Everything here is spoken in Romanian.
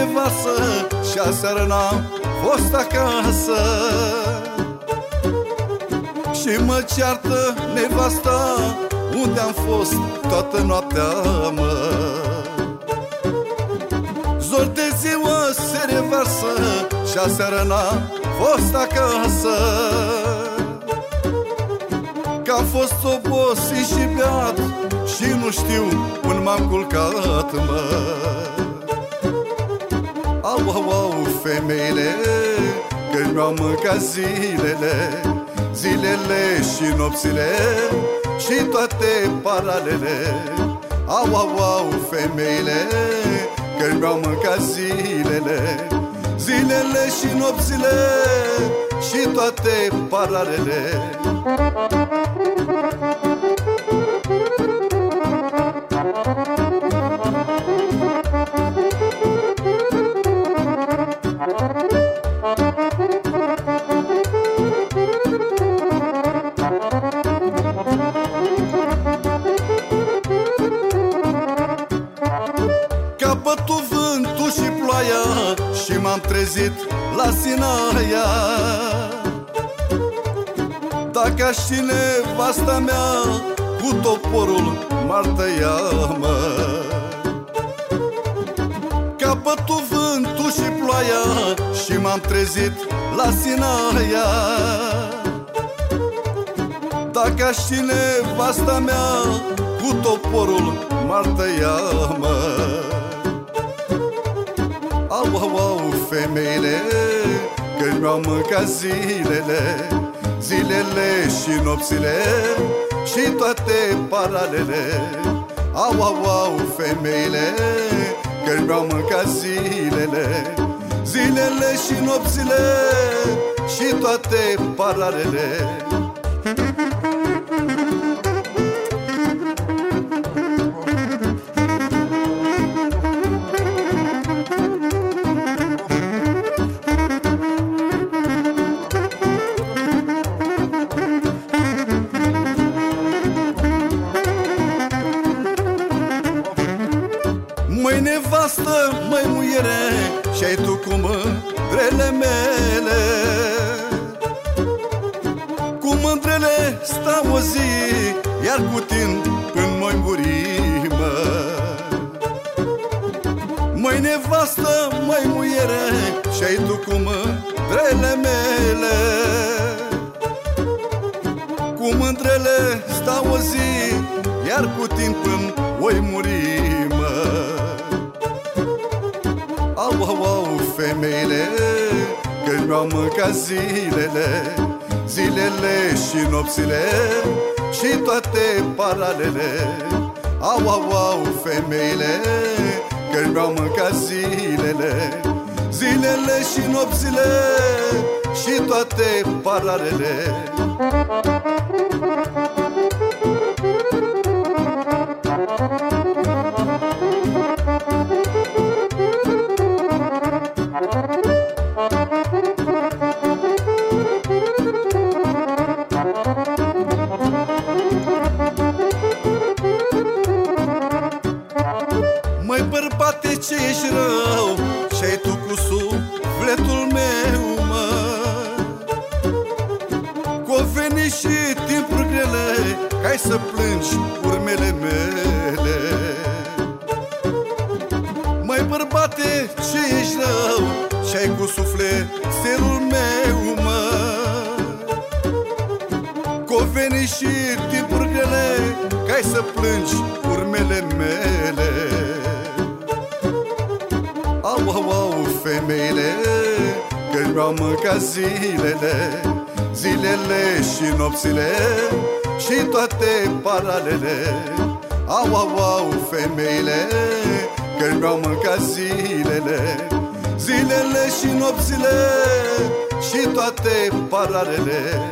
nevastă Și aseară n-am fost acasă. Și mă ceartă nevasta Unde am fost toată noaptea, mă? Zor de ziua se revarsă Și aseară n-am fost acasă. Că am fost obosit și beat Și nu știu când m-am culcat, mă Au, au, au, femeile Că mi-au mâncat zilele Zilele și nopțile Și toate paralele. Au, au, au, femeile Că mi-au mâncat zilele Zilele și nopțile Și toate paralele Capătul vântul și ploaia Și m-am trezit la Sinaia. Dacă aș ține vasta mea Cu toporul m-ar tăia, mă. Capătul vântul și ploaia Și m-am trezit la Sinaia. Dacă aș ține vasta mea Cu toporul m-ar tăia, mă. Au, au, au, femeile Că mi-au mâncat zilele Zilele și nopțile Și toate paralele. Au, au, au, femeile Că mi-au mâncat zilele Zilele și nopțile Și toate paralele Măi nevastă, măi muiere Și-ai tu cu mândrele mele. Cu mândrele stau o zi Iar cu tine când mă muri, mă Măi nevastă, măi muiere Și-ai tu cu mândrele mele. Cu mândrele stau o zi Iar cu timp când voi muri, femeile Că mi-au mâncat zilele Zilele și nopțile Și toate paralele. Au, au, au, femeile Că mi-au mâncat zilele Zilele și nopțile Și toate paralele. Măi bărbate ce ești rău Ce-ai tu cu sufletul meu, mă. Că veni și timpuri grele Hai să plângi urmele mele. Măi bărbate ce ești rău Ce-ai cu sufletul meu, mă. Că veni și timpuri grele Hai să plângi urmele mele Că mi-au mâncat zilele Zilele și nopțile Și toate paralele. Au, au, au, femeile Că mi-au mâncat zilele Zilele și nopțile Și toate paralele